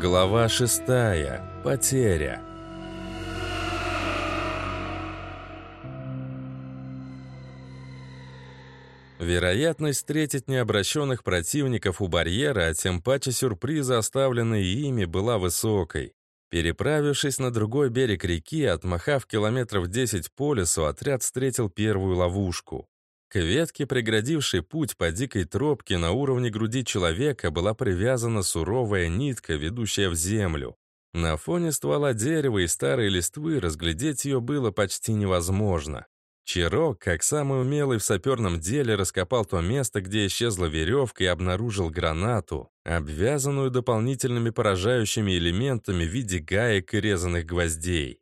Глава шестая. Потеря. Вероятность встретить необращенных противников у барьера, а тем паче сюрприза, оставленные ими, была высокой. Переправившись на другой берег реки, отмахав километров 10 по лесу, отряд встретил первую ловушку. К ветке, преградившей путь по дикой тропке на уровне груди человека, была привязана суровая нитка, ведущая в землю. На фоне ствола дерева и старой листвы разглядеть ее было почти невозможно. Чирок, как самый умелый в саперном деле, раскопал то место, где исчезла веревка и обнаружил гранату, обвязанную дополнительными поражающими элементами в виде гаек и резаных гвоздей.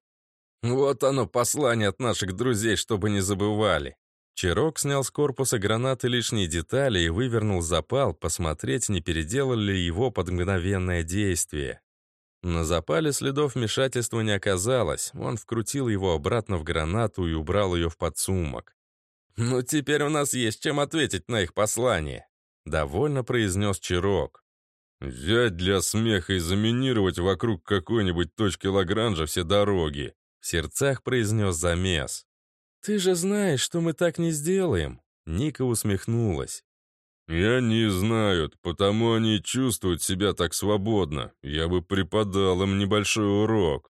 «Вот оно, послание от наших друзей, чтобы не забывали», Чирок снял с корпуса гранаты лишние детали и вывернул запал, посмотреть, не переделали ли его под мгновенное действие. На запале следов вмешательства не оказалось, он вкрутил его обратно в гранату и убрал ее в подсумок. «Ну, теперь у нас есть чем ответить на их послание», — довольно произнес Чирок. «Взять для смеха и заминировать вокруг какой-нибудь точки Лагранжа все дороги», — в сердцах произнес замес. «Ты же знаешь, что мы так не сделаем!» Ника усмехнулась. «И они знают, потому они чувствуют себя так свободно. Я бы преподал им небольшой урок».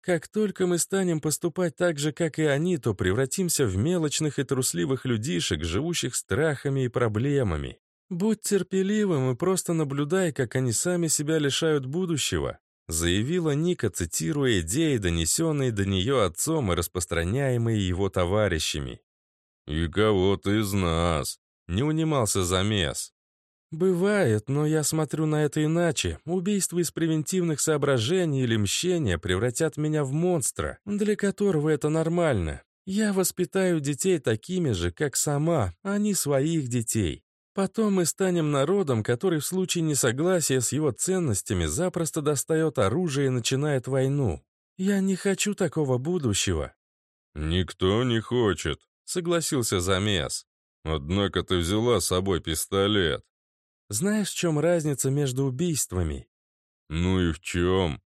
«Как только мы станем поступать так же, как и они, то превратимся в мелочных и трусливых людишек, живущих страхами и проблемами. Будь терпеливым и просто наблюдай, как они сами себя лишают будущего заявила Ника, цитируя идеи, донесенные до нее отцом и распространяемые его товарищами. «И кого-то из нас», — не унимался замес. «Бывает, но я смотрю на это иначе. Убийство из превентивных соображений или мщения превратят меня в монстра, для которого это нормально. Я воспитаю детей такими же, как сама, а не своих детей. Потом мы станем народом, который в случае несогласия с его ценностями запросто достает оружие и начинает войну. Я не хочу такого будущего». «Никто не хочет», — согласился Замес. «Однако ты взяла с собой пистолет». «Знаешь, в чем разница между убийствами?» «Ну и в чем?»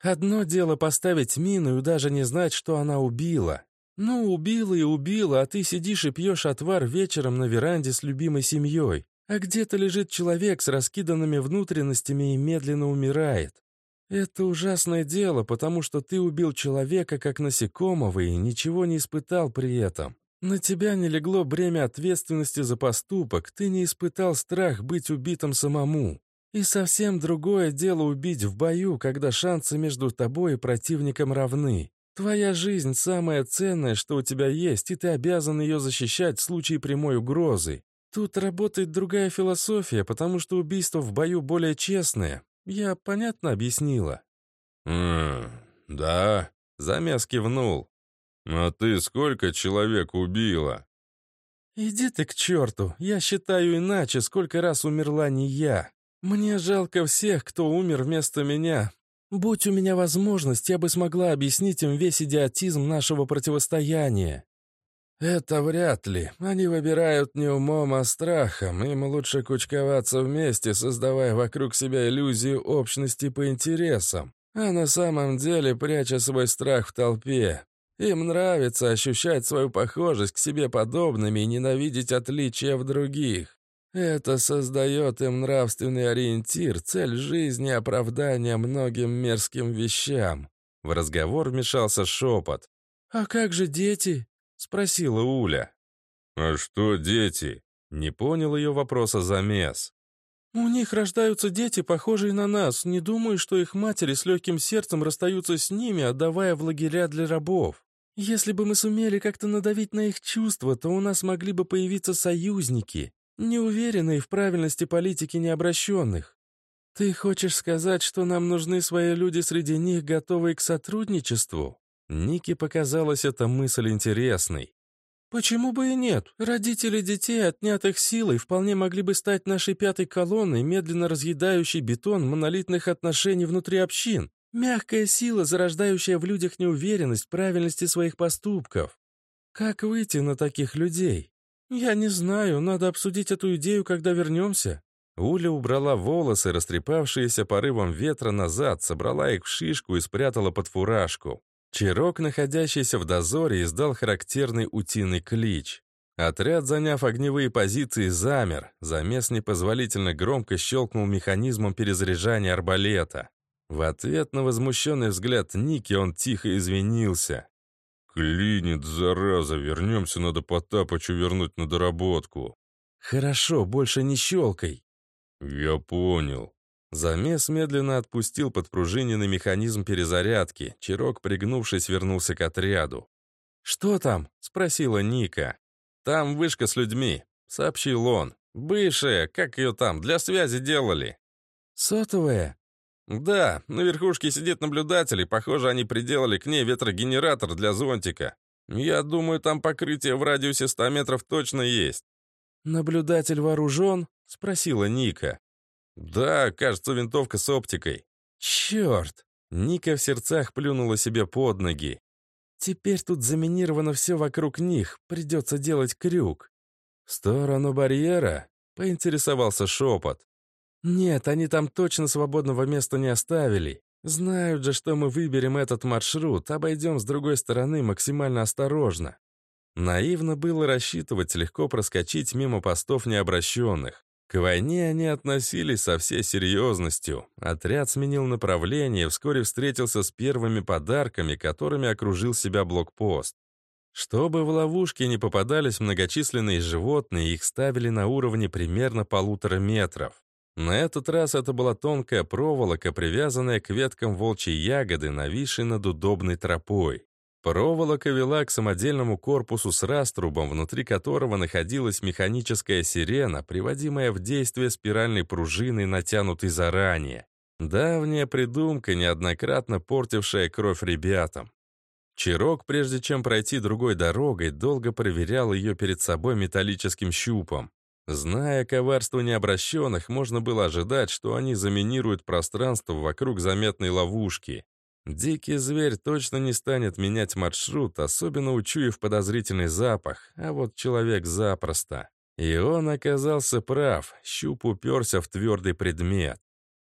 «Одно дело поставить мину и даже не знать, что она убила. «Ну, убила и убила, а ты сидишь и пьешь отвар вечером на веранде с любимой семьей, а где-то лежит человек с раскиданными внутренностями и медленно умирает. Это ужасное дело, потому что ты убил человека как насекомого и ничего не испытал при этом. На тебя не легло бремя ответственности за поступок, ты не испытал страх быть убитым самому. И совсем другое дело убить в бою, когда шансы между тобой и противником равны. Твоя жизнь самая ценная, что у тебя есть, и ты обязан ее защищать в случае прямой угрозы. Тут работает другая философия, потому что убийство в бою более честное. Я понятно объяснила?» «Ммм, да», — замес кивнул. «А ты сколько человек убила?» «Иди ты к черту, я считаю иначе, сколько раз умерла не я. Мне жалко всех, кто умер вместо меня, Будь у меня возможность, я бы смогла объяснить им весь идиотизм нашего противостояния. Это вряд ли. Они выбирают не умом, а страхом. Им лучше кучковаться вместе, создавая вокруг себя иллюзию общности по интересам, а на самом деле пряча свой страх в толпе. Им нравится ощущать свою похожесть к себе подобными и ненавидеть отличия в других. Это создает им нравственный ориентир, цель жизни, оправдание многим мерзким вещам. В разговор вмешался шепот. «А как же дети?» — спросила Уля. «А что дети?» — не понял ее вопроса замес. «У них рождаются дети, похожие на нас. Не думаю, что их матери с легким сердцем расстаются с ними, отдавая в лагеря для рабов. Если бы мы сумели как-то надавить на их чувства, то у нас могли бы появиться союзники неуверенные в правильности политики необращенных. Ты хочешь сказать, что нам нужны свои люди среди них, готовые к сотрудничеству? Нике показалась эта мысль интересной. Почему бы и нет? Родители детей, отнятых силой, вполне могли бы стать нашей пятой колонной, медленно разъедающей бетон монолитных отношений внутри общин. Мягкая сила, зарождающая в людях неуверенность в правильности своих поступков. Как выйти на таких людей? «Я не знаю, надо обсудить эту идею, когда вернемся». Уля убрала волосы, растрепавшиеся порывом ветра назад, собрала их в шишку и спрятала под фуражку. Чирок, находящийся в дозоре, издал характерный утиный клич. Отряд, заняв огневые позиции, замер. Замес непозволительно громко щелкнул механизмом перезаряжания арбалета. В ответ на возмущенный взгляд Ники он тихо извинился. «Клинит, зараза, вернемся, надо Потапычу вернуть на доработку». «Хорошо, больше не щелкай». «Я понял». Замес медленно отпустил подпружиненный механизм перезарядки. Чирок, пригнувшись, вернулся к отряду. «Что там?» — спросила Ника. «Там вышка с людьми», — сообщил он. «Бывшая, как ее там, для связи делали». «Сотовая?» «Да, на верхушке сидит наблюдатель, и, похоже, они приделали к ней ветрогенератор для зонтика. Я думаю, там покрытие в радиусе 100 метров точно есть». «Наблюдатель вооружен?» — спросила Ника. «Да, кажется, винтовка с оптикой». «Черт!» — Ника в сердцах плюнула себе под ноги. «Теперь тут заминировано все вокруг них, придется делать крюк». «В сторону барьера?» — поинтересовался шепот. «Нет, они там точно свободного места не оставили. Знают же, что мы выберем этот маршрут, обойдем с другой стороны максимально осторожно». Наивно было рассчитывать легко проскочить мимо постов необращенных. К войне они относились со всей серьезностью. Отряд сменил направление и вскоре встретился с первыми подарками, которыми окружил себя блокпост. Чтобы в ловушки не попадались многочисленные животные, их ставили на уровне примерно полутора метров. На этот раз это была тонкая проволока, привязанная к веткам волчьей ягоды, нависшей над удобной тропой. Проволока вела к самодельному корпусу с раструбом, внутри которого находилась механическая сирена, приводимая в действие спиральной пружиной, натянутой заранее. Давняя придумка, неоднократно портившая кровь ребятам. Чирок, прежде чем пройти другой дорогой, долго проверял ее перед собой металлическим щупом. Зная коварство необращенных, можно было ожидать, что они заминируют пространство вокруг заметной ловушки. Дикий зверь точно не станет менять маршрут, особенно учуяв подозрительный запах, а вот человек запросто. И он оказался прав, щуп уперся в твердый предмет.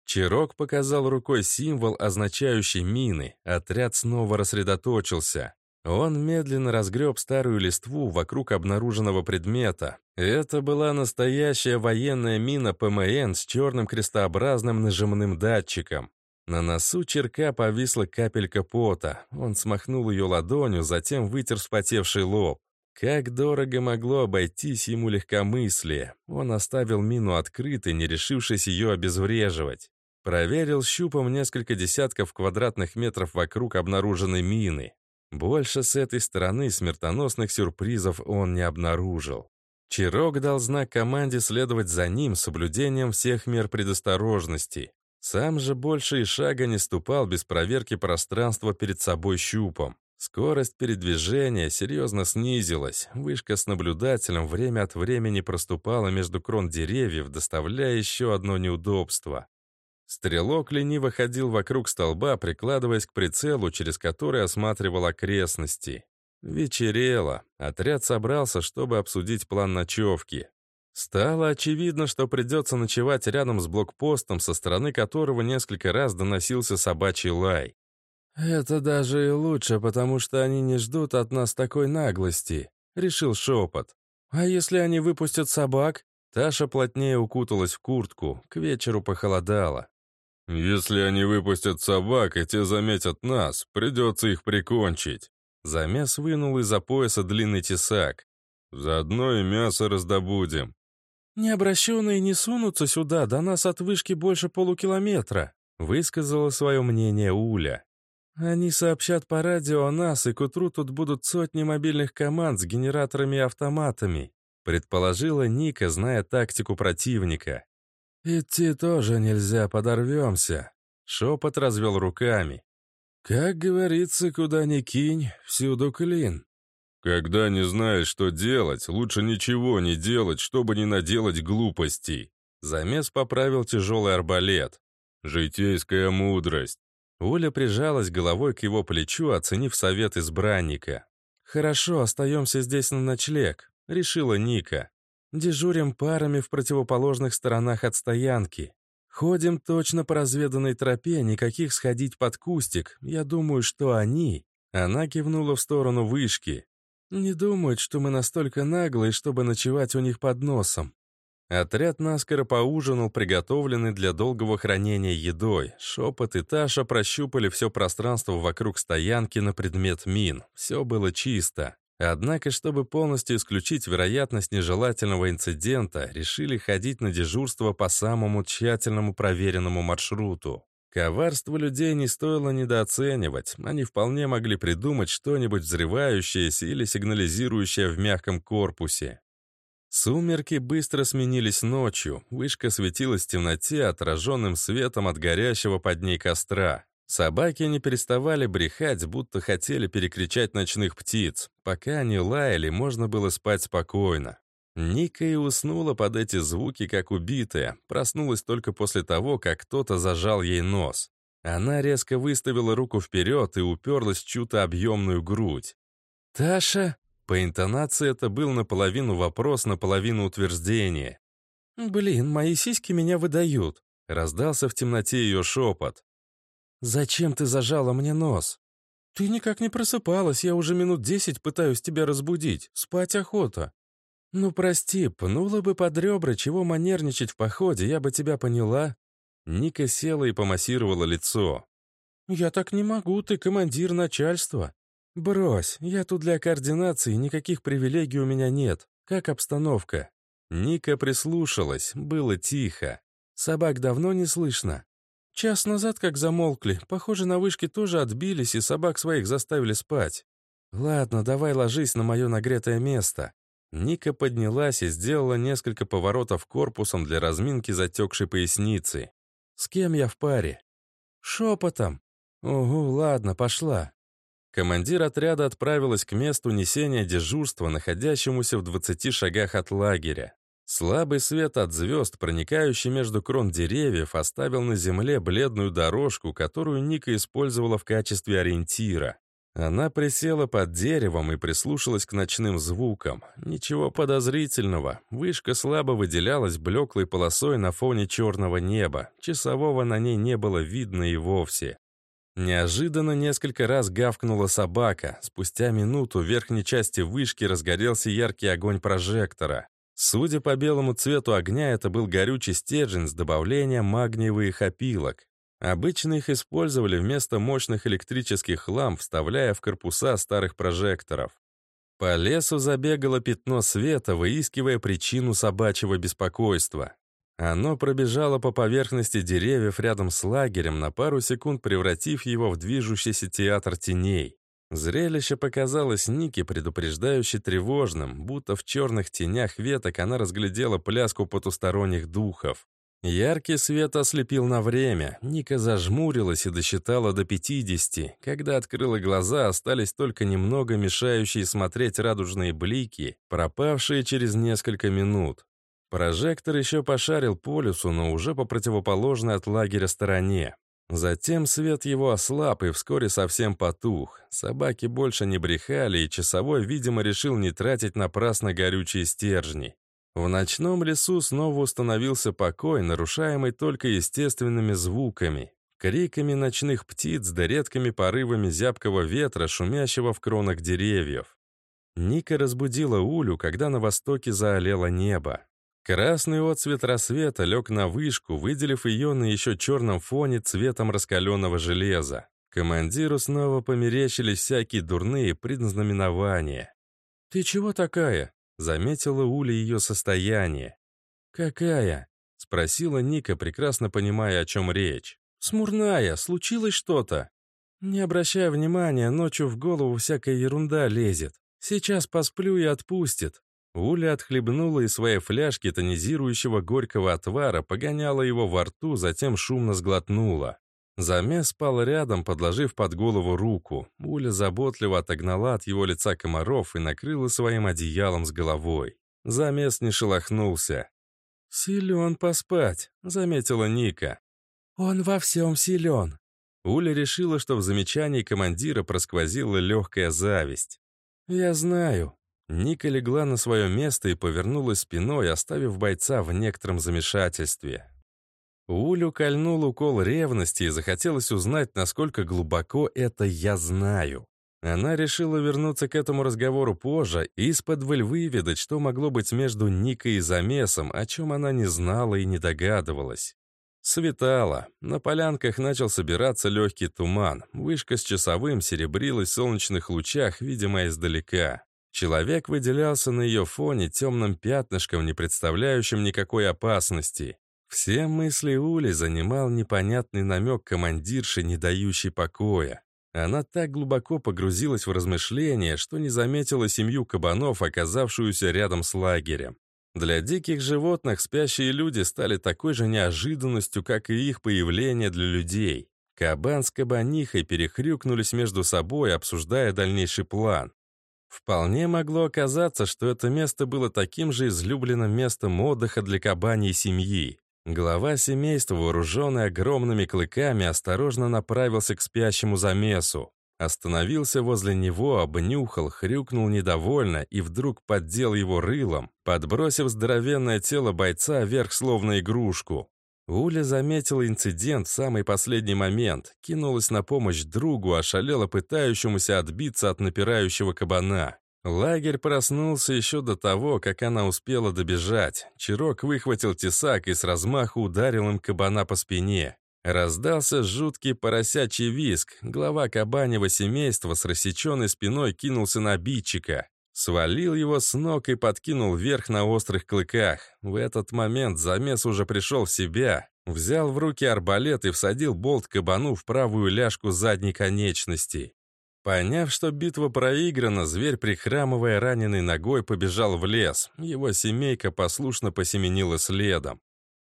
Чирок показал рукой символ, означающий мины. Отряд снова рассредоточился. Он медленно разгреб старую листву вокруг обнаруженного предмета. Это была настоящая военная мина ПМН с черным крестообразным нажимным датчиком. На носу черка повисла капелька пота. Он смахнул ее ладонью, затем вытер вспотевший лоб. Как дорого могло обойтись ему легкомыслие. Он оставил мину открытой, не решившись ее обезвреживать. Проверил щупом несколько десятков квадратных метров вокруг обнаруженной мины. Больше с этой стороны смертоносных сюрпризов он не обнаружил. Чирок дал знак команде следовать за ним с соблюдением всех мер предосторожности. Сам же больше и шага не ступал без проверки пространства перед собой щупом. Скорость передвижения серьезно снизилась. Вышка с наблюдателем время от времени проступала между крон деревьев, доставляя еще одно неудобство. Стрелок лениво ходил вокруг столба, прикладываясь к прицелу, через который осматривал окрестности. Вечерело. Отряд собрался, чтобы обсудить план ночевки. Стало очевидно, что придется ночевать рядом с блокпостом, со стороны которого несколько раз доносился собачий лай. «Это даже и лучше, потому что они не ждут от нас такой наглости», — решил шепот. «А если они выпустят собак?» Таша плотнее укуталась в куртку, к вечеру похолодало. «Если они выпустят собак, и те заметят нас, придется их прикончить». Замес вынул из-за пояса длинный тесак. «Заодно и мясо раздобудем». «Необращенные не сунутся сюда, до нас от вышки больше полукилометра», высказала свое мнение Уля. «Они сообщат по радио о нас, и к утру тут будут сотни мобильных команд с генераторами и автоматами», предположила Ника, зная тактику противника. «Идти тоже нельзя, подорвемся», — шепот развел руками. «Как говорится, куда ни кинь, всюду клин». «Когда не знаешь, что делать, лучше ничего не делать, чтобы не наделать глупостей». Замес поправил тяжелый арбалет. «Житейская мудрость». Оля прижалась головой к его плечу, оценив совет избранника. «Хорошо, остаемся здесь на ночлег», — решила Ника. Дежурим парами в противоположных сторонах от стоянки. Ходим точно по разведанной тропе, никаких сходить под кустик. Я думаю, что они...» Она кивнула в сторону вышки. «Не думают, что мы настолько наглые, чтобы ночевать у них под носом. Отряд наскоро поужинал, приготовленный для долгого хранения едой. Шепот и Таша прощупали все пространство вокруг стоянки на предмет мин. Все было чисто. Однако, чтобы полностью исключить вероятность нежелательного инцидента, решили ходить на дежурство по самому тщательному проверенному маршруту. Коварство людей не стоило недооценивать. Они вполне могли придумать что-нибудь взрывающееся или сигнализирующее в мягком корпусе. Сумерки быстро сменились ночью, вышка светилась в темноте отраженным светом от горящего под ней костра. Собаки не переставали брехать, будто хотели перекричать ночных птиц. Пока они лаяли, можно было спать спокойно. Ника и уснула под эти звуки, как убитая, проснулась только после того, как кто-то зажал ей нос. Она резко выставила руку вперед и уперлась в чью-то объемную грудь. «Таша?» По интонации это был наполовину вопрос, наполовину утверждение. «Блин, мои сиськи меня выдают», — раздался в темноте ее шепот. «Зачем ты зажала мне нос?» «Ты никак не просыпалась, я уже минут десять пытаюсь тебя разбудить. Спать охота». «Ну, прости, пнула бы под ребра, чего манерничать в походе, я бы тебя поняла». Ника села и помассировала лицо. «Я так не могу, ты командир начальства. «Брось, я тут для координации, никаких привилегий у меня нет. Как обстановка?» Ника прислушалась, было тихо. Собак давно не слышно. Час назад как замолкли, похоже, на вышке тоже отбились и собак своих заставили спать. Ладно, давай ложись на мое нагретое место. Ника поднялась и сделала несколько поворотов корпусом для разминки затекшей поясницы. С кем я в паре? Шепотом. Угу, ладно, пошла. Командир отряда отправилась к месту несения дежурства, находящемуся в 20 шагах от лагеря. Слабый свет от звезд, проникающий между крон деревьев, оставил на земле бледную дорожку, которую Ника использовала в качестве ориентира. Она присела под деревом и прислушалась к ночным звукам. Ничего подозрительного. Вышка слабо выделялась блеклой полосой на фоне черного неба. Часового на ней не было видно и вовсе. Неожиданно несколько раз гавкнула собака. Спустя минуту в верхней части вышки разгорелся яркий огонь прожектора. Судя по белому цвету огня, это был горючий стержень с добавлением магниевых опилок. Обычно их использовали вместо мощных электрических ламп, вставляя в корпуса старых прожекторов. По лесу забегало пятно света, выискивая причину собачьего беспокойства. Оно пробежало по поверхности деревьев рядом с лагерем, на пару секунд превратив его в движущийся театр теней. Зрелище показалось Нике предупреждающе тревожным, будто в черных тенях веток она разглядела пляску потусторонних духов. Яркий свет ослепил на время. Ника зажмурилась и досчитала до 50. Когда открыла глаза, остались только немного мешающие смотреть радужные блики, пропавшие через несколько минут. Прожектор еще пошарил по лесу, но уже по противоположной от лагеря стороне. Затем свет его ослаб и вскоре совсем потух. Собаки больше не брехали, и часовой, видимо, решил не тратить напрасно горючие стержни. В ночном лесу снова установился покой, нарушаемый только естественными звуками. Криками ночных птиц да редкими порывами зябкого ветра, шумящего в кронах деревьев. Ника разбудила Улю, когда на востоке заолело небо. Красный отцвет рассвета лег на вышку, выделив ее на еще черном фоне цветом раскаленного железа. Командиру снова померещились всякие дурные предзнаменования. «Ты чего такая?» — заметила Уля ее состояние. «Какая?» — спросила Ника, прекрасно понимая, о чем речь. «Смурная, случилось что-то?» «Не обращая внимания, ночью в голову всякая ерунда лезет. Сейчас посплю и отпустит. Уля отхлебнула из своей фляжки тонизирующего горького отвара, погоняла его во рту, затем шумно сглотнула. Замес спал рядом, подложив под голову руку. Уля заботливо отогнала от его лица комаров и накрыла своим одеялом с головой. Замес не шелохнулся. «Силен поспать», — заметила Ника. «Он во всем силен». Уля решила, что в замечании командира просквозила легкая зависть. «Я знаю», Ника легла на свое место и повернулась спиной, оставив бойца в некотором замешательстве. Улю кольнул укол ревности и захотелось узнать, насколько глубоко это «я знаю». Она решила вернуться к этому разговору позже и из-под выведать, что могло быть между Никой и Замесом, о чем она не знала и не догадывалась. Светало. На полянках начал собираться легкий туман. Вышка с часовым серебрилась в солнечных лучах, видимо, издалека. Человек выделялся на ее фоне темным пятнышком, не представляющим никакой опасности. Все мысли Ули занимал непонятный намек командирши, не дающий покоя. Она так глубоко погрузилась в размышления, что не заметила семью кабанов, оказавшуюся рядом с лагерем. Для диких животных спящие люди стали такой же неожиданностью, как и их появление для людей. Кабан с кабанихой перехрюкнулись между собой, обсуждая дальнейший план. Вполне могло оказаться, что это место было таким же излюбленным местом отдыха для кабаней семьи. Глава семейства, вооруженный огромными клыками, осторожно направился к спящему замесу. Остановился возле него, обнюхал, хрюкнул недовольно и вдруг поддел его рылом, подбросив здоровенное тело бойца вверх словно игрушку. Уля заметила инцидент в самый последний момент, кинулась на помощь другу, ошалела пытающемуся отбиться от напирающего кабана. Лагерь проснулся еще до того, как она успела добежать. Чирок выхватил тесак и с размаху ударил им кабана по спине. Раздался жуткий поросячий виск. Глава кабанего семейства с рассеченной спиной кинулся на обидчика. Свалил его с ног и подкинул вверх на острых клыках. В этот момент замес уже пришел в себя. Взял в руки арбалет и всадил болт кабану в правую ляжку задней конечности. Поняв, что битва проиграна, зверь, прихрамывая раненой ногой, побежал в лес. Его семейка послушно посеменила следом.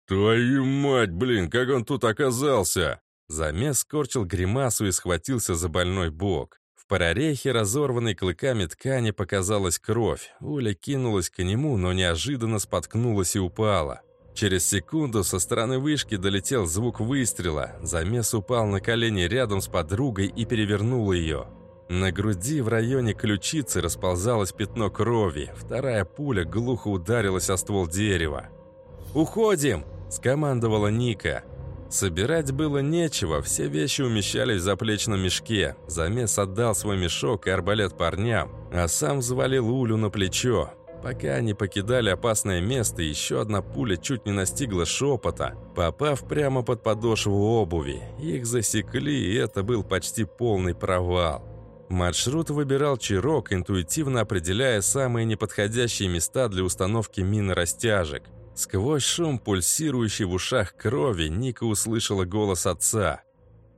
«Твою мать, блин, как он тут оказался?» Замес скорчил гримасу и схватился за больной бок. Прорехе, разорванной клыками ткани, показалась кровь. Уля кинулась к нему, но неожиданно споткнулась и упала. Через секунду со стороны вышки долетел звук выстрела. Замес упал на колени рядом с подругой и перевернул ее. На груди в районе ключицы расползалось пятно крови. Вторая пуля глухо ударилась о ствол дерева. «Уходим!» Скомандовала Ника. Собирать было нечего, все вещи умещались в заплечном мешке. Замес отдал свой мешок и арбалет парням, а сам взвалил Улю на плечо. Пока они покидали опасное место, еще одна пуля чуть не настигла шепота, попав прямо под подошву обуви. Их засекли, и это был почти полный провал. Маршрут выбирал Чирок, интуитивно определяя самые неподходящие места для установки мин-растяжек. Сквозь шум, пульсирующий в ушах крови, Ника услышала голос отца.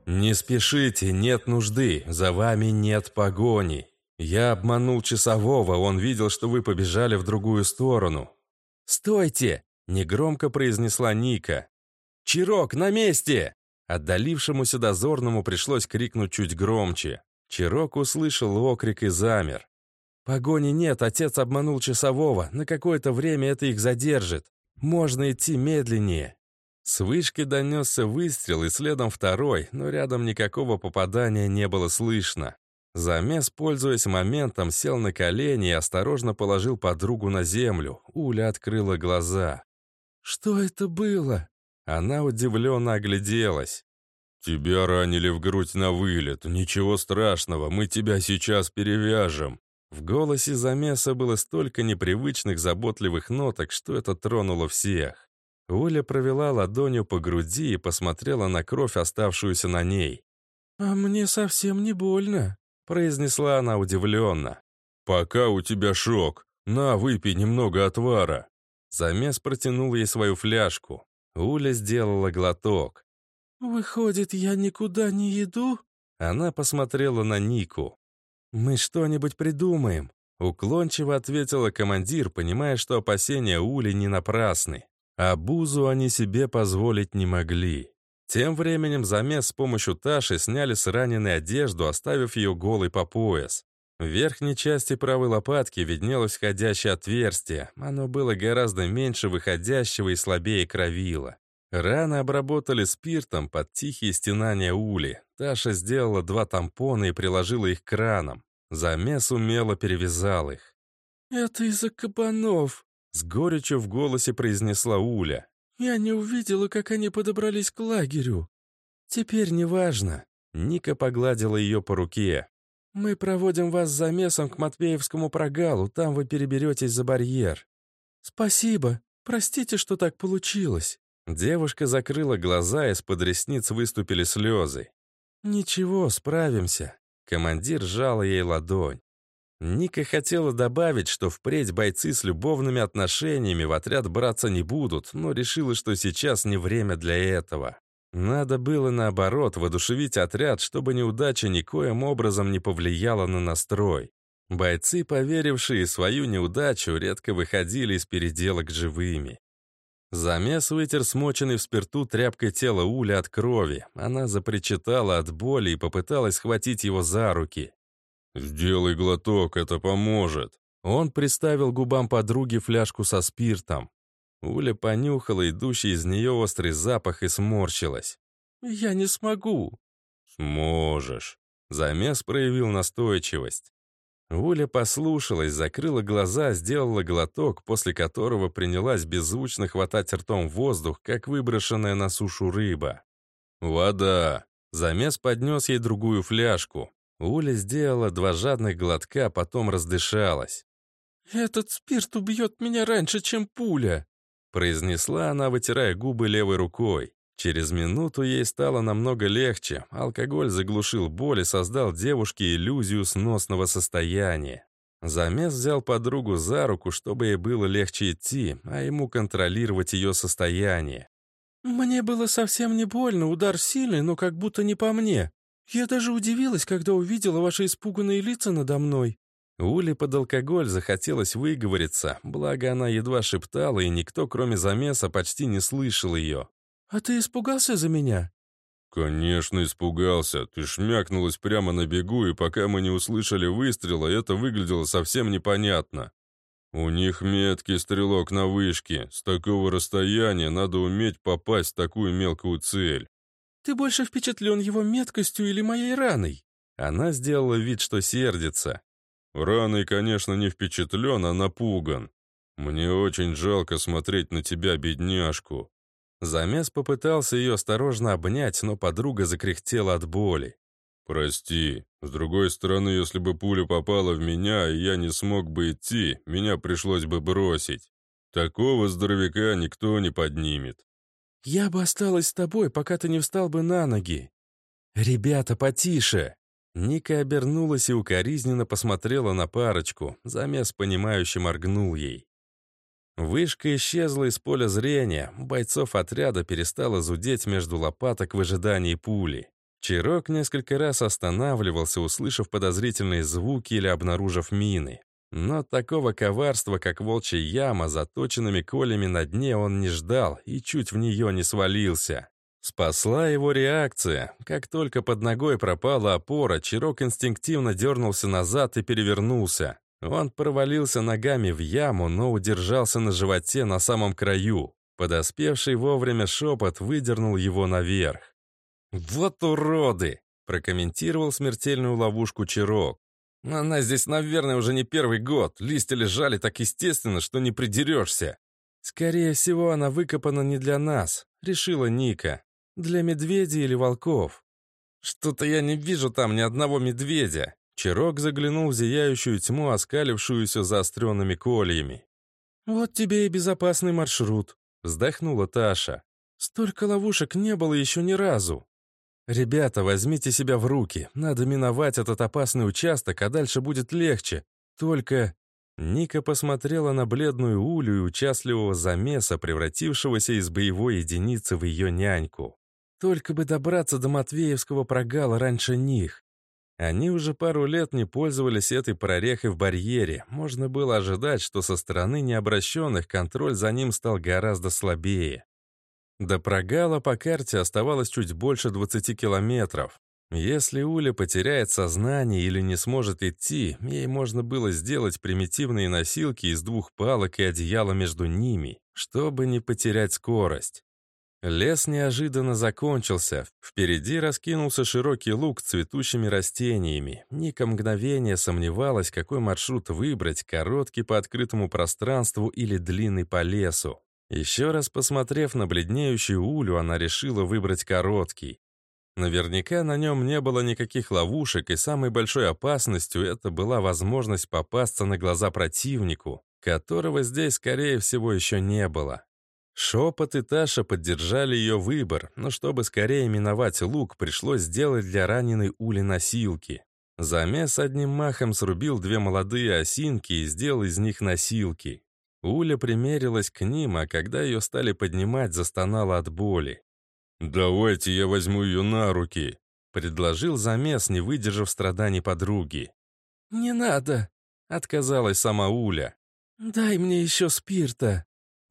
«Не спешите, нет нужды, за вами нет погони. Я обманул часового, он видел, что вы побежали в другую сторону». «Стойте!» – негромко произнесла Ника. «Чирок, на месте!» Отдалившемуся дозорному пришлось крикнуть чуть громче. Чирок услышал окрик и замер. «Погони нет, отец обманул часового. На какое-то время это их задержит. Можно идти медленнее. С вышки донесся выстрел и следом второй, но рядом никакого попадания не было слышно. Замес, пользуясь моментом, сел на колени и осторожно положил подругу на землю. Уля открыла глаза. «Что это было?» Она удивленно огляделась. «Тебя ранили в грудь на вылет. Ничего страшного, мы тебя сейчас перевяжем». В голосе замеса было столько непривычных заботливых ноток, что это тронуло всех. Оля провела ладонью по груди и посмотрела на кровь, оставшуюся на ней. «А мне совсем не больно», — произнесла она удивленно. «Пока у тебя шок. На, выпей немного отвара». Замес протянул ей свою фляжку. Уля сделала глоток. «Выходит, я никуда не иду?» Она посмотрела на Нику. «Мы что-нибудь придумаем», — уклончиво ответила командир, понимая, что опасения Ули не напрасны. А бузу они себе позволить не могли. Тем временем замес с помощью Таши сняли с раненой одежду, оставив ее голой по пояс. В верхней части правой лопатки виднелось входящее отверстие. Оно было гораздо меньше выходящего и слабее кровило. Раны обработали спиртом под тихие стенания ули. Таша сделала два тампона и приложила их к ранам. Замес умело перевязал их. «Это из-за кабанов», — с горечью в голосе произнесла Уля. «Я не увидела, как они подобрались к лагерю». «Теперь неважно». Ника погладила ее по руке. «Мы проводим вас за месом к Матвеевскому прогалу, там вы переберетесь за барьер». «Спасибо. Простите, что так получилось». Девушка закрыла глаза, из-под ресниц выступили слезы. «Ничего, справимся». Командир сжал ей ладонь. Ника хотела добавить, что впредь бойцы с любовными отношениями в отряд браться не будут, но решила, что сейчас не время для этого. Надо было, наоборот, воодушевить отряд, чтобы неудача никоим образом не повлияла на настрой. Бойцы, поверившие свою неудачу, редко выходили из переделок живыми. Замес вытер смоченный в спирту тряпкой тело Уля от крови. Она запричитала от боли и попыталась схватить его за руки. «Сделай глоток, это поможет». Он приставил губам подруги фляжку со спиртом. Уля понюхала идущий из нее острый запах и сморщилась. «Я не смогу». «Сможешь». Замес проявил настойчивость. Уля послушалась, закрыла глаза, сделала глоток, после которого принялась беззвучно хватать ртом воздух, как выброшенная на сушу рыба. «Вода!» Замес поднес ей другую фляжку. Уля сделала два жадных глотка, потом раздышалась. «Этот спирт убьет меня раньше, чем пуля!» произнесла она, вытирая губы левой рукой. Через минуту ей стало намного легче. Алкоголь заглушил боль и создал девушке иллюзию сносного состояния. Замес взял подругу за руку, чтобы ей было легче идти, а ему контролировать ее состояние. «Мне было совсем не больно, удар сильный, но как будто не по мне. Я даже удивилась, когда увидела ваши испуганные лица надо мной. Уле под алкоголь захотелось выговориться, благо она едва шептала, и никто, кроме замеса, почти не слышал ее. «А ты испугался за меня?» «Конечно, испугался. Ты шмякнулась прямо на бегу, и пока мы не услышали выстрела, это выглядело совсем непонятно. У них меткий стрелок на вышке. С такого расстояния надо уметь попасть в такую мелкую цель». «Ты больше впечатлен его меткостью или моей раной?» Она сделала вид, что сердится. Раной, конечно, не впечатлен, а напуган. Мне очень жалко смотреть на тебя, бедняжку». Замес попытался ее осторожно обнять, но подруга закряхтела от боли. «Прости. С другой стороны, если бы пуля попала в меня, и я не смог бы идти, меня пришлось бы бросить. Такого здоровяка никто не поднимет». «Я бы осталась с тобой, пока ты не встал бы на ноги». «Ребята, потише!» Ника обернулась и укоризненно посмотрела на парочку, замес понимающе моргнул ей. Вышка исчезла из поля зрения, бойцов отряда перестала зудеть между лопаток в ожидании пули. Чирок несколько раз останавливался, услышав подозрительные звуки или обнаружив мины. Но такого коварства, как волчья яма, заточенными колями на дне он не ждал и чуть в нее не свалился. Спасла его реакция. Как только под ногой пропала опора, Чирок инстинктивно дернулся назад и перевернулся. Он провалился ногами в яму, но удержался на животе на самом краю. Подоспевший вовремя шепот выдернул его наверх. «Вот уроды!» — прокомментировал смертельную ловушку Чирок. «Она здесь, наверное, уже не первый год. Листья лежали так естественно, что не придерешься». «Скорее всего, она выкопана не для нас», — решила Ника. Для медведей или волков? Что-то я не вижу там ни одного медведя. Чирок заглянул в зияющую тьму, оскалившуюся заостренными кольями. «Вот тебе и безопасный маршрут», — вздохнула Таша. «Столько ловушек не было еще ни разу». «Ребята, возьмите себя в руки. Надо миновать этот опасный участок, а дальше будет легче. Только...» Ника посмотрела на бледную улю и участливого замеса, превратившегося из боевой единицы в ее няньку. Только бы добраться до Матвеевского прогала раньше них. Они уже пару лет не пользовались этой прорехой в барьере. Можно было ожидать, что со стороны необращенных контроль за ним стал гораздо слабее. До прогала по карте оставалось чуть больше 20 километров. Если Уля потеряет сознание или не сможет идти, ей можно было сделать примитивные носилки из двух палок и одеяла между ними, чтобы не потерять скорость. Лес неожиданно закончился. Впереди раскинулся широкий луг с цветущими растениями. Ника мгновение сомневалась, какой маршрут выбрать, короткий по открытому пространству или длинный по лесу. Еще раз посмотрев на бледнеющую улю, она решила выбрать короткий. Наверняка на нем не было никаких ловушек, и самой большой опасностью это была возможность попасться на глаза противнику, которого здесь, скорее всего, еще не было. Шепот и Таша поддержали ее выбор, но чтобы скорее миновать лук, пришлось сделать для раненой Ули носилки. Замес одним махом срубил две молодые осинки и сделал из них носилки. Уля примерилась к ним, а когда ее стали поднимать, застонала от боли. «Давайте я возьму ее на руки», — предложил замес, не выдержав страданий подруги. «Не надо», — отказалась сама Уля. «Дай мне еще спирта».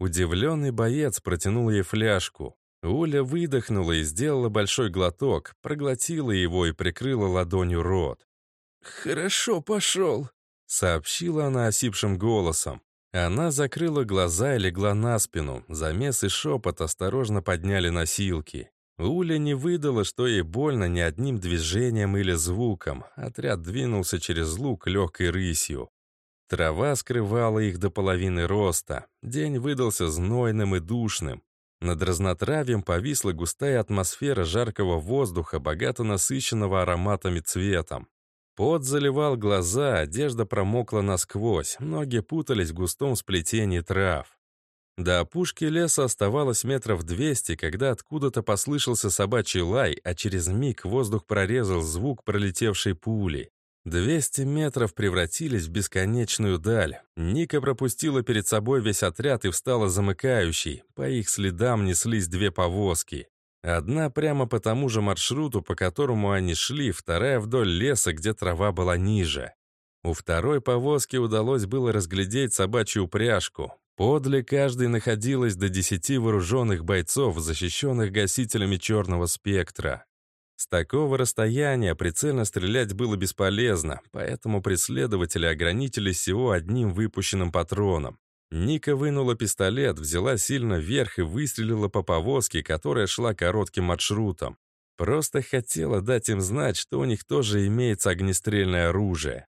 Удивленный боец протянул ей фляжку. Уля выдохнула и сделала большой глоток, проглотила его и прикрыла ладонью рот. «Хорошо, пошел», — сообщила она осипшим голосом. Она закрыла глаза и легла на спину. Замес и шепот осторожно подняли носилки. Уля не выдала, что ей больно ни одним движением или звуком. Отряд двинулся через луг легкой рысью. Трава скрывала их до половины роста. День выдался знойным и душным. Над разнотравьем повисла густая атмосфера жаркого воздуха, богато насыщенного ароматами цветом. Пот заливал глаза, одежда промокла насквозь, ноги путались в густом сплетении трав. До опушки леса оставалось метров двести, когда откуда-то послышался собачий лай, а через миг воздух прорезал звук пролетевшей пули. Двести метров превратились в бесконечную даль. Ника пропустила перед собой весь отряд и встала замыкающей. По их следам неслись две повозки. Одна прямо по тому же маршруту, по которому они шли, вторая вдоль леса, где трава была ниже. У второй повозки удалось было разглядеть собачью упряжку. Подле каждой находилось до десяти вооруженных бойцов, защищенных гасителями черного спектра. С такого расстояния прицельно стрелять было бесполезно, поэтому преследователи ограничились всего одним выпущенным патроном. Ника вынула пистолет, взяла сильно вверх и выстрелила по повозке, которая шла коротким маршрутом. Просто хотела дать им знать, что у них тоже имеется огнестрельное оружие.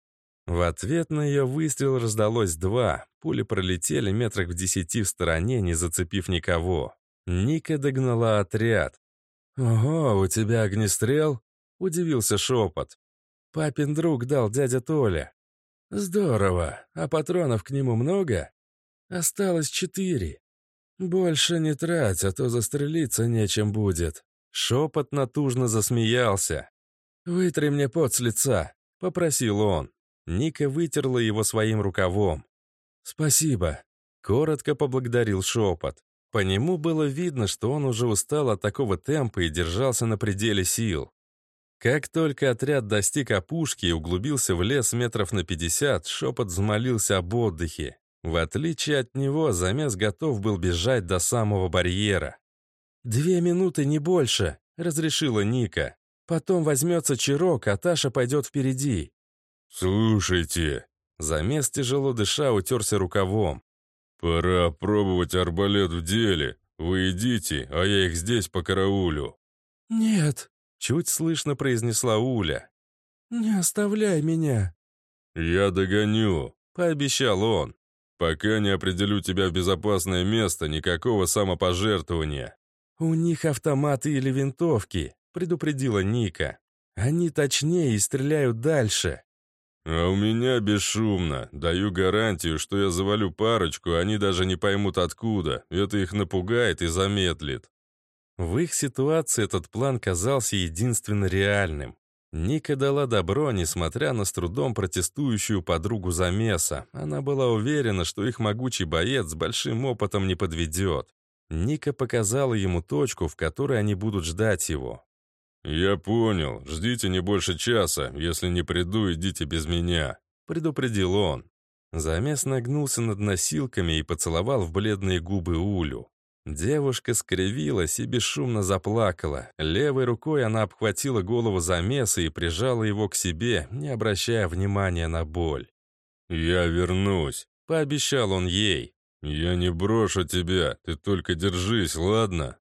В ответ на ее выстрел раздалось два. Пули пролетели метрах в десяти в стороне, не зацепив никого. Ника догнала отряд. «Ого, у тебя огнестрел?» — удивился шепот. «Папин друг дал дядя Толя». «Здорово. А патронов к нему много?» «Осталось четыре. Больше не трать, а то застрелиться нечем будет». Шепот натужно засмеялся. «Вытри мне пот с лица», — попросил он. Ника вытерла его своим рукавом. «Спасибо», — коротко поблагодарил шепот. По нему было видно, что он уже устал от такого темпа и держался на пределе сил. Как только отряд достиг опушки и углубился в лес метров на 50, шепот взмолился об отдыхе. В отличие от него, замес готов был бежать до самого барьера. «Две минуты, не больше», — разрешила Ника. «Потом возьмется Чирок, а Таша пойдет впереди». «Слушайте». Замес тяжело дыша утерся рукавом. «Пора пробовать арбалет в деле. Вы идите, а я их здесь по караулю». «Нет», — чуть слышно произнесла Уля. «Не оставляй меня». «Я догоню», — пообещал он. «Пока не определю тебя в безопасное место, никакого самопожертвования». «У них автоматы или винтовки», — предупредила Ника. «Они точнее и стреляют дальше». «А у меня бесшумно. Даю гарантию, что я завалю парочку, они даже не поймут откуда. Это их напугает и замедлит». В их ситуации этот план казался единственно реальным. Ника дала добро, несмотря на с трудом протестующую подругу замеса. Она была уверена, что их могучий боец с большим опытом не подведет. Ника показала ему точку, в которой они будут ждать его. «Я понял. Ждите не больше часа. Если не приду, идите без меня», — предупредил он. Замес нагнулся над носилками и поцеловал в бледные губы Улю. Девушка скривилась и бесшумно заплакала. Левой рукой она обхватила голову замеса и прижала его к себе, не обращая внимания на боль. «Я вернусь», — пообещал он ей. «Я не брошу тебя, ты только держись, ладно?»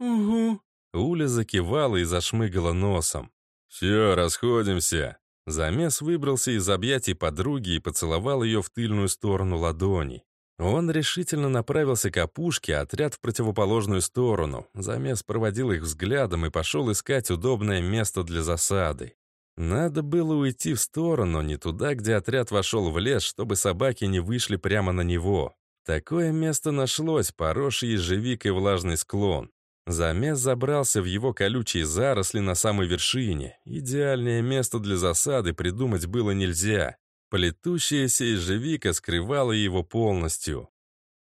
«Угу». Уля закивала и зашмыгала носом. «Все, расходимся». Замес выбрался из объятий подруги и поцеловал ее в тыльную сторону ладони. Он решительно направился к опушке, отряд в противоположную сторону. Замес проводил их взглядом и пошел искать удобное место для засады. Надо было уйти в сторону, не туда, где отряд вошел в лес, чтобы собаки не вышли прямо на него. Такое место нашлось, поросший ежевикой влажный склон. Замес забрался в его колючие заросли на самой вершине. Идеальное место для засады придумать было нельзя. Плетущаяся ежевика скрывала его полностью.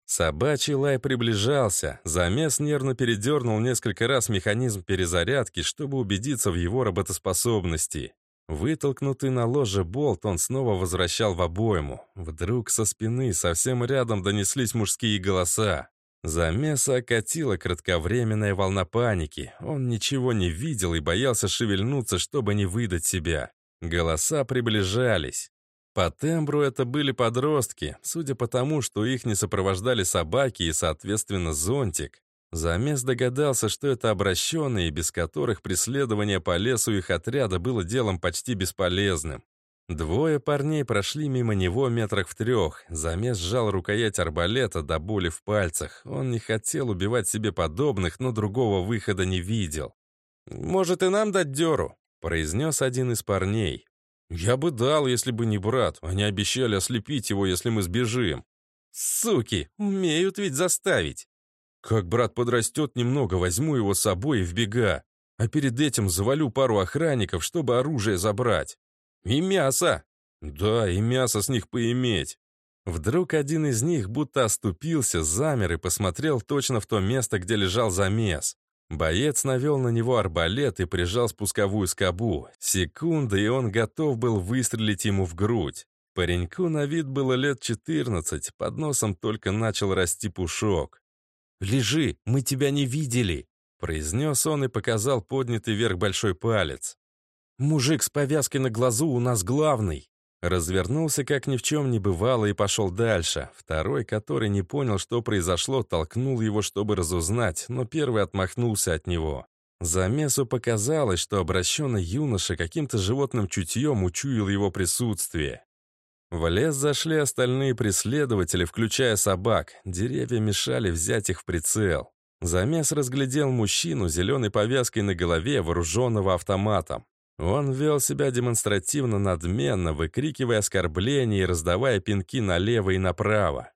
Собачий лай приближался. Замес нервно передернул несколько раз механизм перезарядки, чтобы убедиться в его работоспособности. Вытолкнутый на ложе болт он снова возвращал в обойму. Вдруг со спины совсем рядом донеслись мужские голоса. Замеса окатила кратковременная волна паники. Он ничего не видел и боялся шевельнуться, чтобы не выдать себя. Голоса приближались. По тембру это были подростки, судя по тому, что их не сопровождали собаки и, соответственно, зонтик. Замес догадался, что это обращенные, без которых преследование по лесу их отряда было делом почти бесполезным. Двое парней прошли мимо него метрах в трех. Замес сжал рукоять арбалета до боли в пальцах. Он не хотел убивать себе подобных, но другого выхода не видел. «Может, и нам дать дёру?» — произнес один из парней. «Я бы дал, если бы не брат. Они обещали ослепить его, если мы сбежим». «Суки, умеют ведь заставить». «Как брат подрастет немного, возьму его с собой и в бега. А перед этим завалю пару охранников, чтобы оружие забрать. И мясо. Да, и мясо с них поиметь». Вдруг один из них будто оступился, замер и посмотрел точно в то место, где лежал замес. Боец навел на него арбалет и прижал спусковую скобу. Секунда, и он готов был выстрелить ему в грудь. Пареньку на вид было лет 14, под носом только начал расти пушок. «Лежи, мы тебя не видели!» произнес он и показал поднятый вверх большой палец. «Мужик с повязкой на глазу у нас главный!» Развернулся, как ни в чем не бывало, и пошел дальше. Второй, который не понял, что произошло, толкнул его, чтобы разузнать, но первый отмахнулся от него. Замесу показалось, что обращенный юноша каким-то животным чутьем учуял его присутствие. В лес зашли остальные преследователи, включая собак. Деревья мешали взять их в прицел. Замес разглядел мужчину зеленой повязкой на голове, вооруженного автоматом. Он вел себя демонстративно надменно, выкрикивая оскорбления и раздавая пинки налево и направо.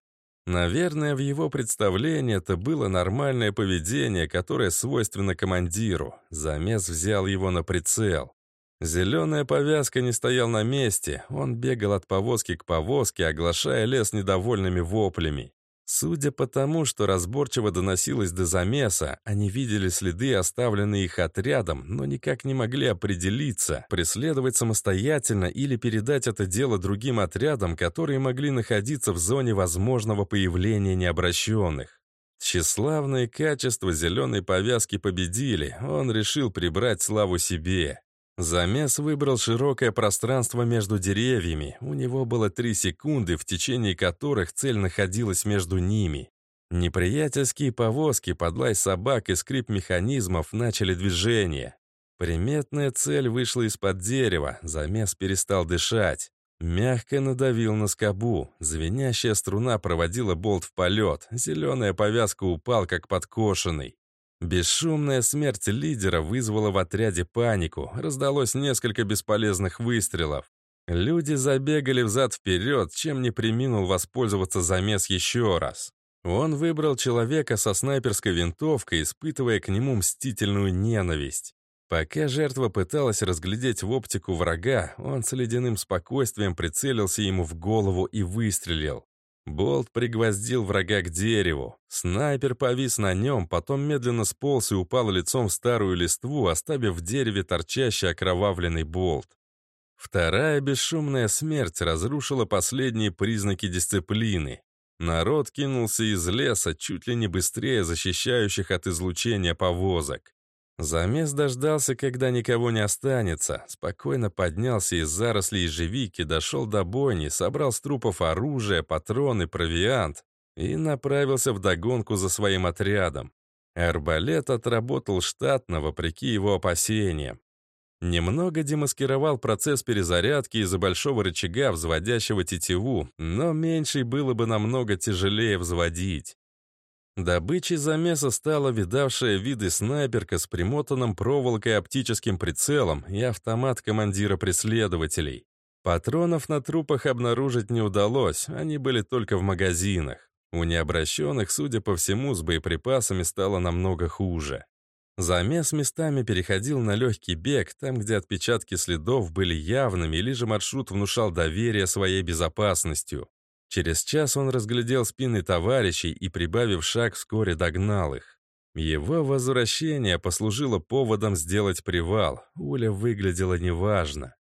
Наверное, в его представлении это было нормальное поведение, которое свойственно командиру. Замес взял его на прицел. Зеленая повязка не стоял на месте, он бегал от повозки к повозке, оглашая лес недовольными воплями. Судя по тому, что разборчиво доносилось до замеса, они видели следы, оставленные их отрядом, но никак не могли определиться, преследовать самостоятельно или передать это дело другим отрядам, которые могли находиться в зоне возможного появления необращенных. Тщеславные качества зеленой повязки победили, он решил прибрать славу себе. Замес выбрал широкое пространство между деревьями. У него было три секунды, в течение которых цель находилась между ними. Неприятельские повозки, подлай собак и скрип механизмов начали движение. Приметная цель вышла из-под дерева, замес перестал дышать. Мягко надавил на скобу. Звенящая струна проводила болт в полет. Зеленая повязка упал, как подкошенный. Бесшумная смерть лидера вызвала в отряде панику, раздалось несколько бесполезных выстрелов. Люди забегали взад-вперед, чем не приминул воспользоваться замес еще раз. Он выбрал человека со снайперской винтовкой, испытывая к нему мстительную ненависть. Пока жертва пыталась разглядеть в оптику врага, он с ледяным спокойствием прицелился ему в голову и выстрелил. Болт пригвоздил врага к дереву. Снайпер повис на нем, потом медленно сполз и упал лицом в старую листву, оставив в дереве торчащий окровавленный болт. Вторая бесшумная смерть разрушила последние признаки дисциплины. Народ кинулся из леса чуть ли не быстрее защищающих от излучения повозок. Замес дождался, когда никого не останется, спокойно поднялся из зарослей ежевики, дошел до бойни, собрал с трупов оружие, патроны, провиант и направился в догонку за своим отрядом. Арбалет отработал штатно, вопреки его опасениям. Немного демаскировал процесс перезарядки из-за большого рычага, взводящего тетиву, но меньший было бы намного тяжелее взводить. Добычей замеса стала видавшая виды снайперка с примотанным проволокой оптическим прицелом и автомат командира преследователей. Патронов на трупах обнаружить не удалось, они были только в магазинах. У необращенных, судя по всему, с боеприпасами стало намного хуже. Замес местами переходил на легкий бег, там, где отпечатки следов были явными, или же маршрут внушал доверие своей безопасностью. Через час он разглядел спины товарищей и, прибавив шаг, вскоре догнал их. Его возвращение послужило поводом сделать привал. Уля выглядела неважно.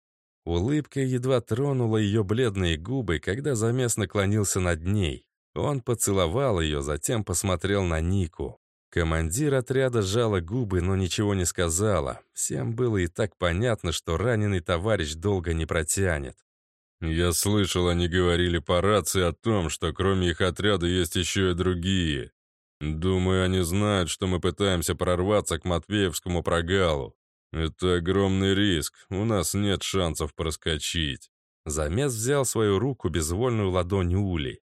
Улыбка едва тронула ее бледные губы, когда замес наклонился над ней. Он поцеловал ее, затем посмотрел на Нику. Командир отряда сжала губы, но ничего не сказала. Всем было и так понятно, что раненый товарищ долго не протянет. «Я слышал, они говорили по рации о том, что кроме их отряда есть еще и другие. Думаю, они знают, что мы пытаемся прорваться к Матвеевскому прогалу. Это огромный риск, у нас нет шансов проскочить». Замес взял свою руку, безвольную ладонь Ули.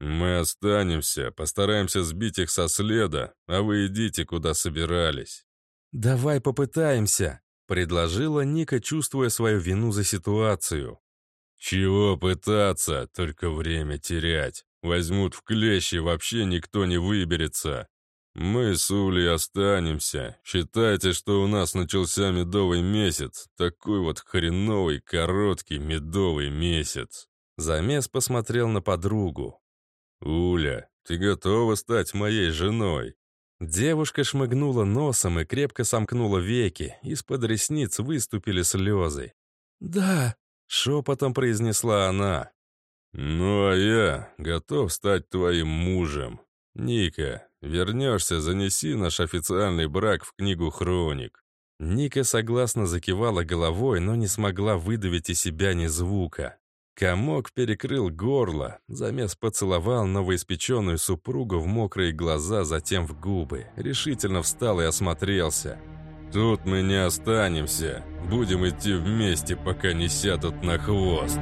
«Мы останемся, постараемся сбить их со следа, а вы идите, куда собирались». «Давай попытаемся», — предложила Ника, чувствуя свою вину за ситуацию. «Чего пытаться, только время терять. Возьмут в клещи, вообще никто не выберется. Мы с Улей останемся. Считайте, что у нас начался медовый месяц. Такой вот хреновый, короткий медовый месяц». Замес посмотрел на подругу. «Уля, ты готова стать моей женой?» Девушка шмыгнула носом и крепко сомкнула веки. Из-под ресниц выступили слезы. «Да», Шепотом произнесла она. «Ну а я готов стать твоим мужем. Ника, вернешься, занеси наш официальный брак в книгу хроник». Ника согласно закивала головой, но не смогла выдавить из себя ни звука. Комок перекрыл горло, замес поцеловал новоиспеченную супругу в мокрые глаза, затем в губы. Решительно встал и осмотрелся. Тут мы не останемся. Будем идти вместе, пока не сядут на хвост.